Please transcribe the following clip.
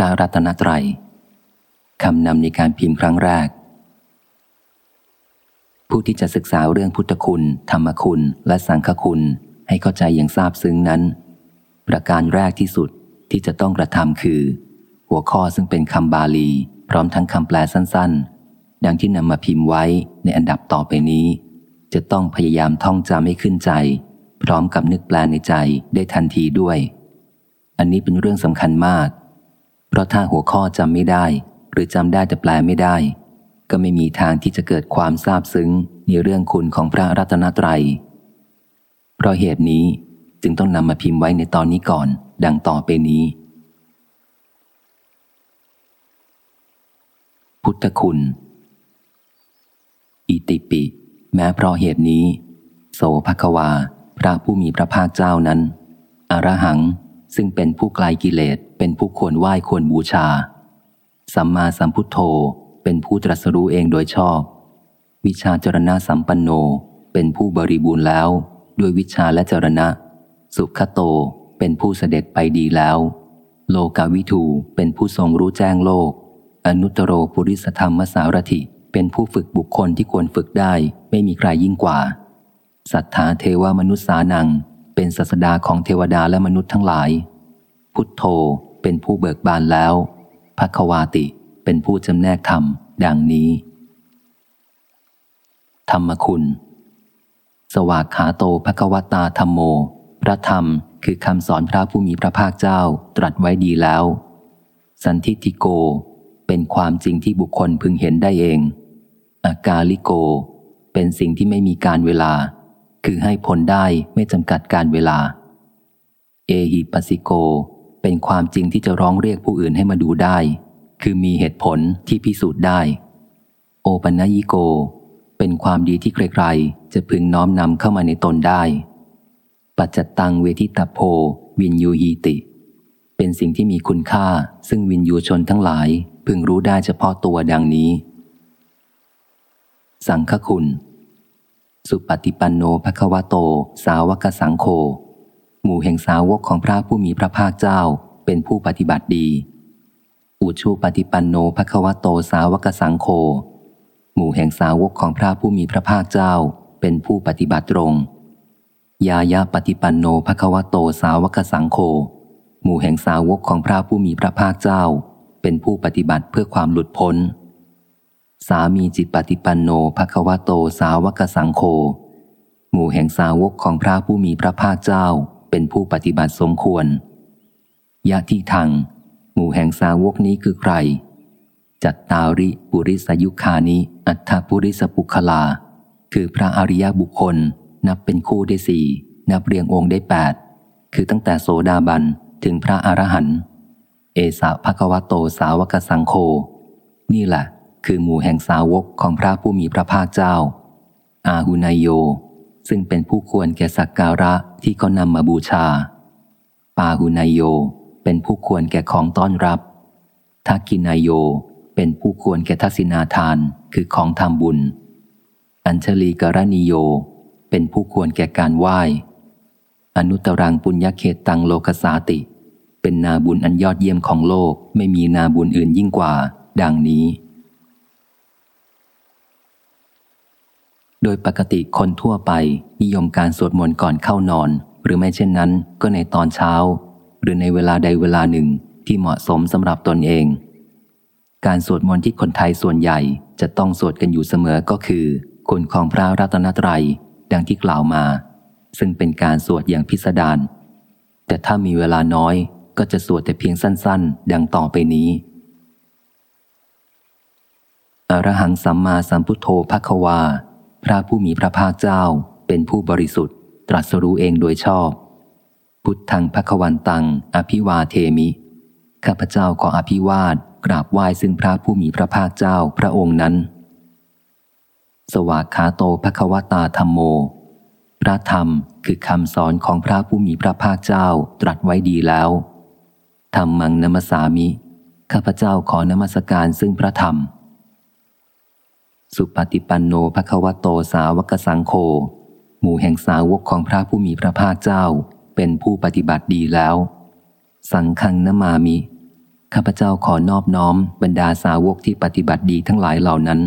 พระรัตนตรัยคำนำในการพิมพ์ครั้งแรก ผู้ที่จะศึกษาเรื่องพุทธคุณ ธรรมคุณ และสังฆคุณให้เข้าใจอย่างทราบซึ้งนั้น ประการแรกที่สุดที่จะต้องกระทำคือ หัวข้อซึ่งเป็นคำบาลี พร้อมทั้งคำแปลสั้น ๆ ดังที่นำมาพิมพ์ไว้ในอันดับต่อไปนี้ จะต้องพยายามท่องจำให้ขึ้นใจ พร้อมกับนึกแปลในใจได้ทันทีด้วย อันนี้เป็นเรื่องสำคัญมาก ราะถ้าหัวข้อจำไม่ได้ หรือจำได้แต่แปลไม่ได้ ก็ไม่มีทางที่จะเกิดความซาบซึ้งในเรื่องคุณของพระรัตนตรยัย เพราะเหตุนี้จึงต้องนำมาพิมพ์ไว้ในตอนนี้ก่อน ดังต่อไปนี้ พุทธคุณ อิติปิ แม้เพราะเหตุนี้ โสภควา พระผู้มีพระภาคเจ้านั้น อรหัง ซึ่งเป็นผู้ไกลกิเลสเป็นผู้ควรไหว้ควรบูชา สัมมาสัมพุทโธเป็นผู้ตรัสรู้เองโดยชอบ วิชาจรณะสัมปันโนเป็นผู้บริบูรณ์แล้ว ด้วยวิชาและจรณะ สุขโตเป็นผู้เสด็จไปดีแล้ว โลกาวิทูเป็นผู้ทรงรู้แจ้งโลก อนุตโรปุริสธรรมสารถิ เป็นผู้ฝึกบุคคลที่ควรฝึกได้ไม่มีใครยิ่งกว่า สัทธาเทวมนุษย์สานัง เป็นศาสดาของเทวดาและมนุษย์ทั้งหลาย พุทโธเป็นผู้เบิกบานแล้วภควาติเป็นผู้จำแนกธรรม ดังนี้ ธรรมคุณ สวากขาโตภควตาธรรมโม พระธรรมคือคำสอนพระผู้มีพระภาคเจ้าตรัสไว้ดีแล้ว สันทิติโก เป็นความจริงที่บุคคลพึงเห็นได้เอง อากาลิโก เป็นสิ่งที่ไม่มีการเวลา คือให้ผลได้ไม่จำกัดการเวลา เอหิปัสิโก เป็นความจริงที่จะร้องเรียกผู้อื่นให้มาดูได้ คือมีเหตุผลที่พิสูจน์ได้ โอปัญญิโก เป็นความดีที่ใครๆ จะพึงน้อมนำเข้ามาในตนได้ ปัจจตังเวทิตาโพ วินยูฮีติ เป็นสิ่งที่มีคุณค่า ซึ่งวินยูชนทั้งหลาย พึงรู้ได้เฉพาะตัวดังนี้ สังฆคุณ สุปฏิปันโนภควโต สาวกสังโฆหมู่แห่งสาวกของพระผู้มีพระภาคเจ้าเป็นผู้ปฏิบัติดี อุชูปฏิปันโนภควโตสาวกสังโฆหมู่แห่งสาวกของพระผู้มีพระภาคเจ้าเป็นผู้ปฏิบัติตรง ยายาปฏิปันโนภควโตสาวกสังโฆหมู่แห่งสาวกของพระผู้มีพระภาคเจ้า เป็นผู้ปฏิบัติเพื่อความหลุดพ้น สามีจิตปฏิปันโนภควโตสาวกสังโฆหมู่แห่งสาวกของพระผู้มีพระภาคเจ้าเป็นผู้ปฏิบัติสมควรยะที่ทังหมู่แห่งสาวกนี้คือใคร จัตตาริปุริสยุคานิอัฏฐปุริสปุคลา คือพระอริยบุคคลนับเป็นคู่ได้สี่นับเรียงองค์ได้แปดคือตั้งแต่โสดาบันถึงพระอรหันต์เอสาภควโตสาวกสังโฆนี่แหละ คือหมู่แห่งสาวกของพระผู้มีพระภาคเจ้า อาหุนายโย ซึ่งเป็นผู้ควรแก่สักการะที่เขานำมาบูชา ปาหุนายโย เป็นผู้ควรแก่ของต้อนรับทักกินายโย เป็นผู้ควรแก่ทักษิณาทานคือของทำบุญ อัญชลีกรณีโย เป็นผู้ควรแก่การไหว้ อนุตรังปุญญเขตตังโลกสาติ เป็นนาบุญอันยอดเยี่ยมของโลกไม่มีนาบุญอื่นยิ่งกว่า ดังนี้ โดยปกติคนทั่วไปนิยมการสวดมนต์ก่อนเข้านอน หรือไม่เช่นนั้นก็ในตอนเช้า หรือในเวลาใดเวลาหนึ่งที่เหมาะสมสำหรับตนเอง การสวดมนต์ที่คนไทยส่วนใหญ่จะต้องสวดกันอยู่เสมอก็คือ คุณของพระรัตนตรัยดังที่กล่าวมา ซึ่งเป็นการสวดอย่างพิสดารแต่ถ้ามีเวลาน้อยก็จะสวดแต่เพียงสั้น ๆ ดังต่อไปนี้อรหังสัมมาสัมพุทโธภควา พระผู้มีพระภาคเจ้าเป็นผู้บริสุทธิ์ ตรัสรู้เองโดยชอบ พุทธังภควันตัง อภิวาเทมิ ข้าพเจ้าขออภิวาทกราบไหว้ซึ่งพระผู้มีพระภาคเจ้าพระองค์นั้น สวากขาโตภควตาธรรมโม พระธรรมคือคำสอนของพระผู้มีพระภาคเจ้าตรัสไว้ดีแล้วธรรมมังนมสามิ ข้าพเจ้าขอนมัสการซึ่งพระธรรม สุปฏิปันโนภควโตสาวกสังโฆหมู่แห่งสาวกของพระผู้มีพระภาคเจ้า เป็นผู้ปฏิบัติดีแล้ว สังคังนมามิ ข้าพเจ้าขอนอบน้อมบรรดาสาวกที่ปฏิบัติดีทั้งหลายเหล่านั้น